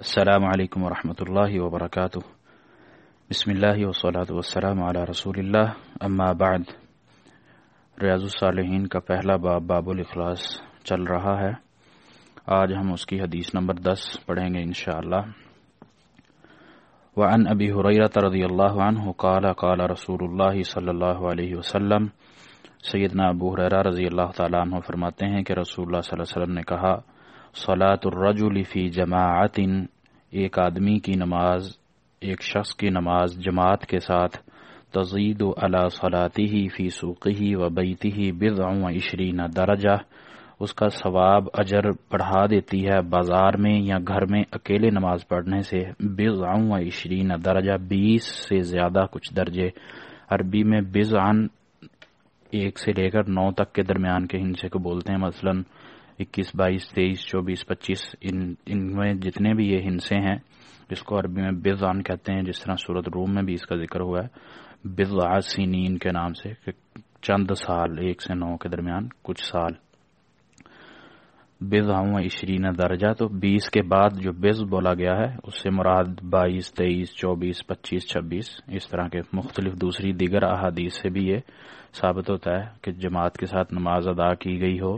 السلام علیکم ورحمۃ اللہ وبرکاتہ بسم اللہ وصلاۃ والسلام علی رسول اللہ اما بعد، ریاض الصالحین کا پہلا باب باب الاخلاص چل رہا ہے۔ آج ہم اس کی حدیث نمبر دس پڑھیں گے انشاءاللہ۔ وعن ابی حریرت رضی اللہ عنہ قال قال رسول اللہ صلی اللہ علیہ وسلم، سیدنا ابو حریرہ رضی اللہ تعالیٰ عنہ فرماتے ہیں کہ رسول اللہ صلی اللہ علیہ وسلم نے کہا صلاۃ الرجل فی جماعت، ایک آدمی کی نماز، ایک شخص کی نماز جماعت کے ساتھ، تزید و علا صلاتی ہی فی سوقی و بیتی ہی بضع و عشرین درجہ۔ اس کا ثواب اجر بڑھا دیتی ہے بازار میں یا گھر میں اکیلے نماز پڑھنے سے۔ بضع و عشرین درجہ، بیس سے زیادہ کچھ درجے۔ عربی میں بضعن ایک سے لے کر نو تک کے درمیان کے ہنسے کو بولتے ہیں۔ مثلاً اکیس، بائیس، تیئیس، چوبیس، پچیس، ان ان میں جتنے بھی یہ ہنسے ہیں، جس کو عربی میں بزان کہتے ہیں، جس طرح صورت روم میں بھی اس کا ذکر ہوا ہے بضع سینین کے نام سے، کہ چند سال، ایک سے نو کے درمیان، کچھ سال۔ بز و عشرین درجہ، تو بیس کے بعد جو بز بولا گیا ہے، اس سے مراد بائیس، تیئیس، چوبیس، پچیس، چھبیس، اس طرح کے مختلف دوسری دیگر احادیث سے بھی یہ ثابت ہوتا ہے کہ جماعت کے ساتھ نماز ادا کی گئی ہو۔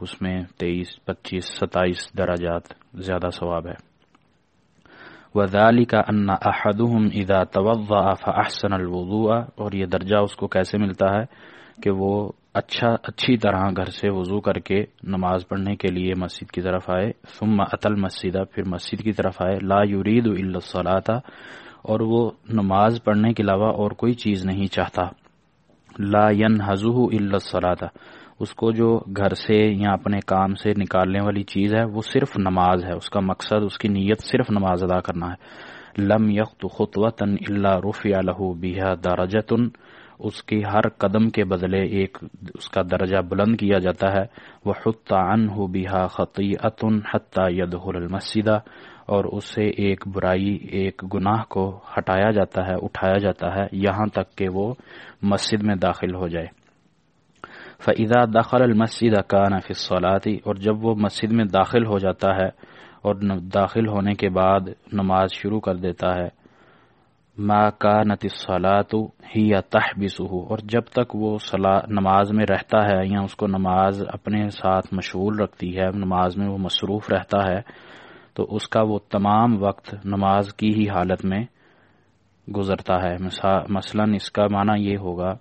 اس میں تیئیس، پچیس، ستائیس دراجات زیادہ ثواب ہے۔ وذالک ان احدهم اذا توضا فاحسن الوضوء، اور یہ درجہ اس کو کیسے ملتا ہے کہ وہ اچھا اچھی طرح گھر سے وضو کر کے نماز پڑھنے کے لیے مسجد کی طرف آئے۔ ثم اتل مسجد پھر مسجد کی طرف آئے۔ لا یرید الا الصلاۃ اور وہ نماز پڑھنے کے علاوہ اور کوئی چیز نہیں چاہتا۔ لا ينهزه الا الصلاۃ اس کو جو گھر سے یا اپنے کام سے نکالنے والی چیز ہے، وہ صرف نماز ہے۔ اس کا مقصد، اس کی نیت صرف نماز ادا کرنا ہے۔ لم یخت خطوط اللہ داخل فعدا داخل المسد کا نفی اور جب وہ مسجد میں داخل ہو جاتا ہے اور داخل ہونے کے بعد نماز شروع کر دیتا ہے، ما کا نتی ہی یا تحبس اور جب تک وہ نماز میں رہتا ہے یا اس کو نماز اپنے ساتھ مشغول رکھتی ہے، نماز میں وہ مصروف رہتا ہے، تو اس کا وہ تمام وقت نماز کی ہی حالت میں گزرتا ہے۔ مثلا اس کا معنی یہ ہوگا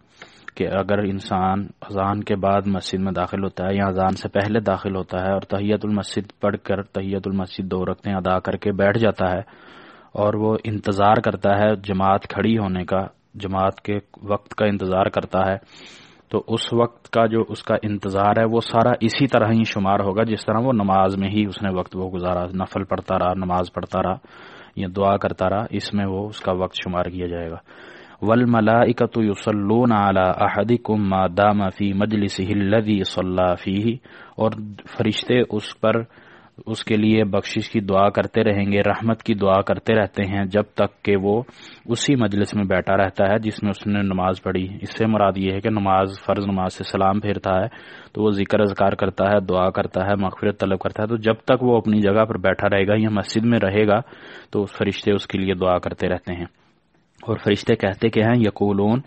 کہ اگر انسان اذان کے بعد مسجد میں داخل ہوتا ہے یا اذان سے پہلے داخل ہوتا ہے اور تحیت المسد پڑھ کر تحیت المسد دو رکھتے ادا کر کے بیٹھ جاتا ہے اور وہ انتظار کرتا ہے جماعت کھڑی ہونے کا، جماعت کے وقت کا انتظار کرتا ہے، تو اس وقت کا جو اس کا انتظار ہے وہ سارا اسی طرح ہی شمار ہوگا جس طرح وہ نماز میں ہی اس نے وقت وہ گزارا، نفل پڑھتا رہا، نماز پڑھتا رہا یا دعا کرتا رہا، اس میں وہ اس کا وقت شمار کیا جائے گا۔ والملائکۃ یصلون علی احدکم ما دام فی مجلسہ الذی صلی فیہ اور فرشتے اس پر اس کے لیے بخشش کی دعا کرتے رہیں گے، رحمت کی دعا کرتے رہتے ہیں جب تک کہ وہ اسی مجلس میں بیٹھا رہتا ہے جس میں اس نے نماز پڑھی۔ اس سے مراد یہ ہے کہ نماز فرض نماز سے سلام پھیرتا ہے، تو وہ ذکر اذکار کرتا ہے، دعا کرتا ہے، مغفرت طلب کرتا ہے۔ تو جب تک وہ اپنی جگہ پر بیٹھا رہے گا یا مسجد میں رہے گا، تو فرشتے اس کے لیے دعا کرتے رہتے ہیں۔ اور فرشتے کہتے کہ ہیں، یقولون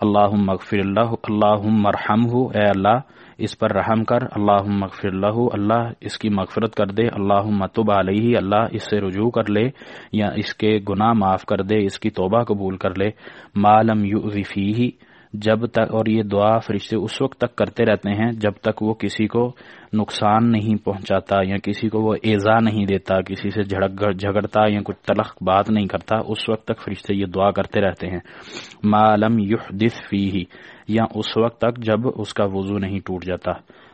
اللہ مغفر اللہ اللہ مرحم ہو اے اللہ، اس پر رحم کر اللہ مغفر اللہ اللہ اس کی مغفرت کر دے اللہ متب علیہ، اللہ اس سے رجوع کر لے، یا اس کے گناہ معاف کر دے، اس کی توبہ قبول کر لے معلوم یو ہی جب تک اور یہ دعا فرشتے اس وقت تک کرتے رہتے ہیں جب تک وہ کسی کو نقصان نہیں پہنچاتا یا کسی کو وہ ایزا نہیں دیتا، کسی سے جھگڑتا یا کچھ تلخ بات نہیں کرتا، اس وقت تک فرشتے یہ دعا کرتے رہتے ہیں۔ معلوم یحدث فی یا اس وقت تک جب اس کا وضو نہیں ٹوٹ جاتا۔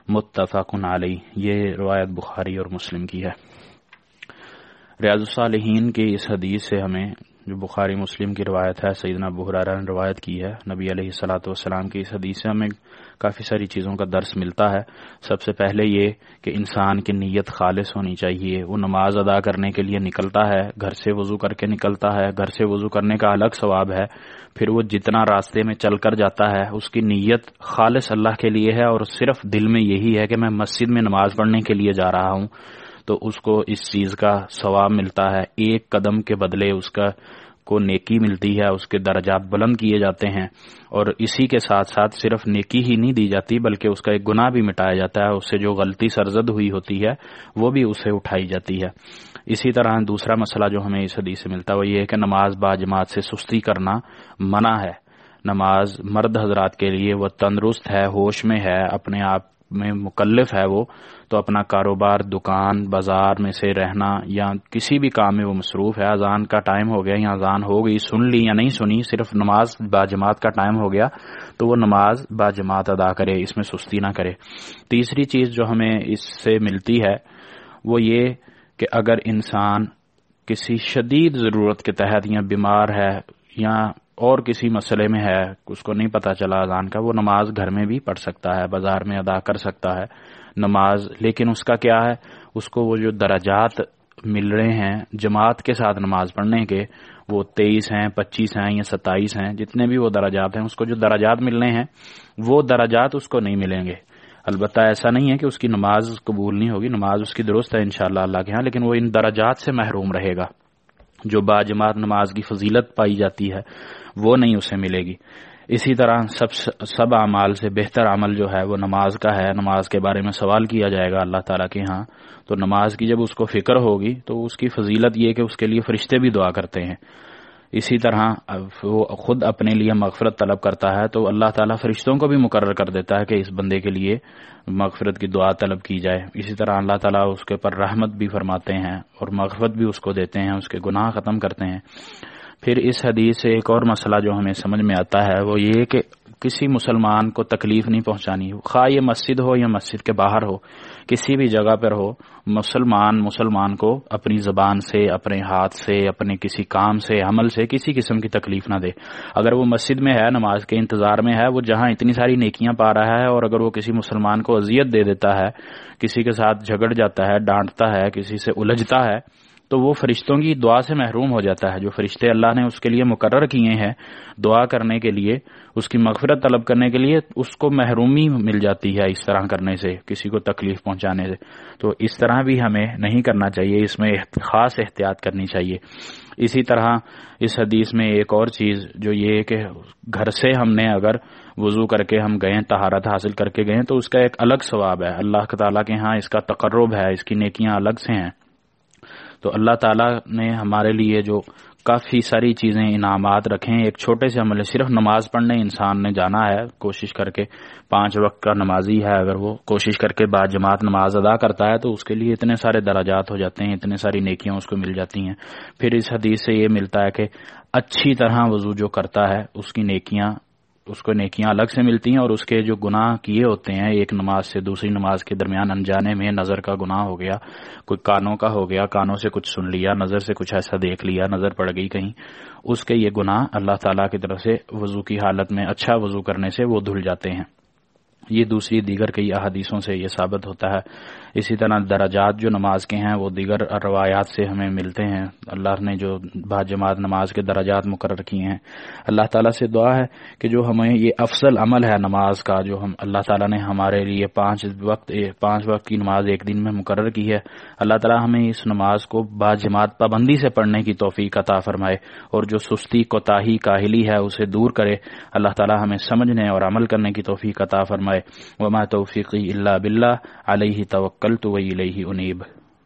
متفق علی یہ روایت بخاری اور مسلم کی ہے۔ ریاض الصالحین کی اس حدیث سے ہمیں جو بخاری مسلم کی روایت ہے، سیدنا بحرارہ نے روایت کی ہے۔ نبی علیہ السلاۃ والسلام کی اس حدیث سے ہمیں کافی ساری چیزوں کا درس ملتا ہے۔ سب سے پہلے یہ کہ انسان کی نیت خالص ہونی چاہیے۔ وہ نماز ادا کرنے کے لیے نکلتا ہے، گھر سے وضو کر کے نکلتا ہے۔ گھر سے وضو کرنے کا الگ ثواب ہے۔ پھر وہ جتنا راستے میں چل کر جاتا ہے، اس کی نیت خالص اللہ کے لیے ہے اور صرف دل میں یہی ہے کہ میں مسجد میں نماز پڑھنے کے لیے جا رہا ہوں۔ تو اس کو اس چیز کا ثواب ملتا ہے۔ ایک قدم کے بدلے اس کا کو نیکی ملتی ہے، اس کے درجات بلند کیے جاتے ہیں۔ اور اسی کے ساتھ ساتھ صرف نیکی ہی نہیں دی جاتی، بلکہ اس کا ایک گناہ بھی مٹایا جاتا ہے۔ اس سے جو غلطی سرزد ہوئی ہوتی ہے، وہ بھی اسے اٹھائی جاتی ہے۔ اسی طرح دوسرا مسئلہ جو ہمیں اس حدیث سے ملتا ہے، وہ یہ ہے کہ نماز با جماعت سے سستی کرنا منع ہے۔ نماز مرد حضرات کے لیے وہ تندرست ہے، ہوش میں ہے، اپنے آپ میں مکلف ہے وہ، تو اپنا کاروبار، دکان، بازار میں سے رہنا یا کسی بھی کام میں وہ مصروف ہے، اذان کا ٹائم ہو گیا یا اذان ہو گئی، سن لی یا نہیں سنی، صرف نماز با جماعت کا ٹائم ہو گیا، تو وہ نماز با جماعت ادا کرے، اس میں سستی نہ کرے۔ تیسری چیز جو ہمیں اس سے ملتی ہے، وہ یہ کہ اگر انسان کسی شدید ضرورت کے تحت یا بیمار ہے یا اور کسی مسئلے میں ہے، اس کو نہیں پتا چلا اذان کا، وہ نماز گھر میں بھی پڑھ سکتا ہے، بازار میں ادا کر سکتا ہے نماز، لیکن اس کا کیا ہے؟ اس کو وہ جو درجات مل رہے ہیں جماعت کے ساتھ نماز پڑھنے کے، وہ تیئیس ہیں، پچیس ہیں یا ستائیس ہیں، جتنے بھی وہ درجات ہیں، اس کو جو درجات ملنے ہیں، وہ درجات اس کو نہیں ملیں گے۔ البتہ ایسا نہیں ہے کہ اس کی نماز قبول نہیں ہوگی، نماز اس کی درست ہے انشاءاللہ اللہ کے ہاں لیکن وہ ان درجات سے محروم رہے گا۔ جو باجماعت نماز کی فضیلت پائی جاتی ہے، وہ نہیں اسے ملے گی۔ اسی طرح سب سب اعمال سے بہتر عمل جو ہے، وہ نماز کا ہے۔ نماز کے بارے میں سوال کیا جائے گا اللہ تعالیٰ کے ہاں۔ تو نماز کی جب اس کو فکر ہوگی، تو اس کی فضیلت یہ کہ اس کے لیے فرشتے بھی دعا کرتے ہیں۔ اسی طرح وہ خود اپنے لیے مغفرت طلب کرتا ہے تو اللہ تعالیٰ فرشتوں کو بھی مقرر کر دیتا ہے کہ اس بندے کے لیے مغفرت کی دعا طلب کی جائے۔ اسی طرح اللہ تعالیٰ اس کے پر رحمت بھی فرماتے ہیں اور مغفرت بھی اس کو دیتے ہیں، اس کے گناہ ختم کرتے ہیں۔ پھر اس حدیث سے ایک اور مسئلہ جو ہمیں سمجھ میں آتا ہے وہ یہ کہ کسی مسلمان کو تکلیف نہیں پہنچانی خواہ یہ مسجد ہو یا مسجد کے باہر ہو، کسی بھی جگہ پر ہو، مسلمان مسلمان کو اپنی زبان سے، اپنے ہاتھ سے، اپنے کسی کام سے، عمل سے کسی قسم کی تکلیف نہ دے۔ اگر وہ مسجد میں ہے، نماز کے انتظار میں ہے، وہ جہاں اتنی ساری نیکیاں پا رہا ہے اور اگر وہ کسی مسلمان کو اذیت دے دیتا ہے، کسی کے ساتھ جھگڑ جاتا ہے، ڈانٹتا ہے، کسی سے الجھتا ہے تو وہ فرشتوں کی دعا سے محروم ہو جاتا ہے۔ جو فرشتے اللہ نے اس کے لیے مقرر کیے ہیں دعا کرنے کے لیے، اس کی مغفرت طلب کرنے کے لیے اس کو محرومی مل جاتی ہے اس طرح کرنے سے، کسی کو تکلیف پہنچانے سے۔ تو اس طرح بھی ہمیں نہیں کرنا چاہیے، اس میں خاص احتیاط کرنی چاہیے۔ اسی طرح اس حدیث میں ایک اور چیز، جو یہ کہ گھر سے ہم نے اگر وضو کر کے ہم گئے تہارت حاصل کر کے گئے، تو اس کا ایک الگ ثواب ہے۔ اللہ تعالیٰ کے ہاں اس کا تقرب ہے، اس کی نیکیاں الگ سے ہیں۔ تو اللہ تعالیٰ نے ہمارے لیے جو کافی ساری چیزیں انعامات رکھیں ایک چھوٹے سے عمل صرف نماز پڑھنے انسان نے جانا ہے، کوشش کر کے پانچ وقت کا نمازی ہے، اگر وہ کوشش کر کے بعد جماعت نماز ادا کرتا ہے تو اس کے لیے اتنے سارے دراجات ہو جاتے ہیں، اتنے ساری نیکیاں اس کو مل جاتی ہیں۔ پھر اس حدیث سے یہ ملتا ہے کہ اچھی طرح وضو جو کرتا ہے، اس کی نیکیاں اس کو نیکیاں الگ سے ملتی ہیں اور اس کے جو گناہ کیے ہوتے ہیں، ایک نماز سے دوسری نماز کے درمیان انجانے میں نظر کا گناہ ہو گیا، کوئی کانوں کا ہو گیا، کانوں سے کچھ سن لیا، نظر سے کچھ ایسا دیکھ لیا، نظر پڑ گئی کہیں، اس کے یہ گناہ اللہ تعالیٰ کی طرف سے وضو کی حالت میں اچھا وضو کرنے سے وہ دھل جاتے ہیں۔ یہ دوسری دیگر کئی احادیثوں سے یہ ثابت ہوتا ہے۔ اسی طرح درجات جو نماز کے ہیں، وہ دیگر روایات سے ہمیں ملتے ہیں۔ اللہ نے جو با جماعت نماز کے درجات مقرر کیے ہیں۔ اللہ تعالیٰ سے دعا ہے کہ جو ہمیں یہ افضل عمل ہے نماز کا، جو ہم اللہ تعالیٰ نے ہمارے لیے پانچ وقت پانچ وقت کی نماز ایک دن میں مقرر کی ہے۔ اللہ تعالیٰ ہمیں اس نماز کو با جماعت پابندی سے پڑھنے کی توفیق عطا فرمائے اور جو سستی کوتاہی کاہلی ہے، اسے دور کرے۔ اللہ تعالیٰ ہمیں سمجھنے اور عمل کرنے کی توفیق عطا فرمائے۔ وما توفیقی اللہ بلّہ علیہ توکل تو وہی انیب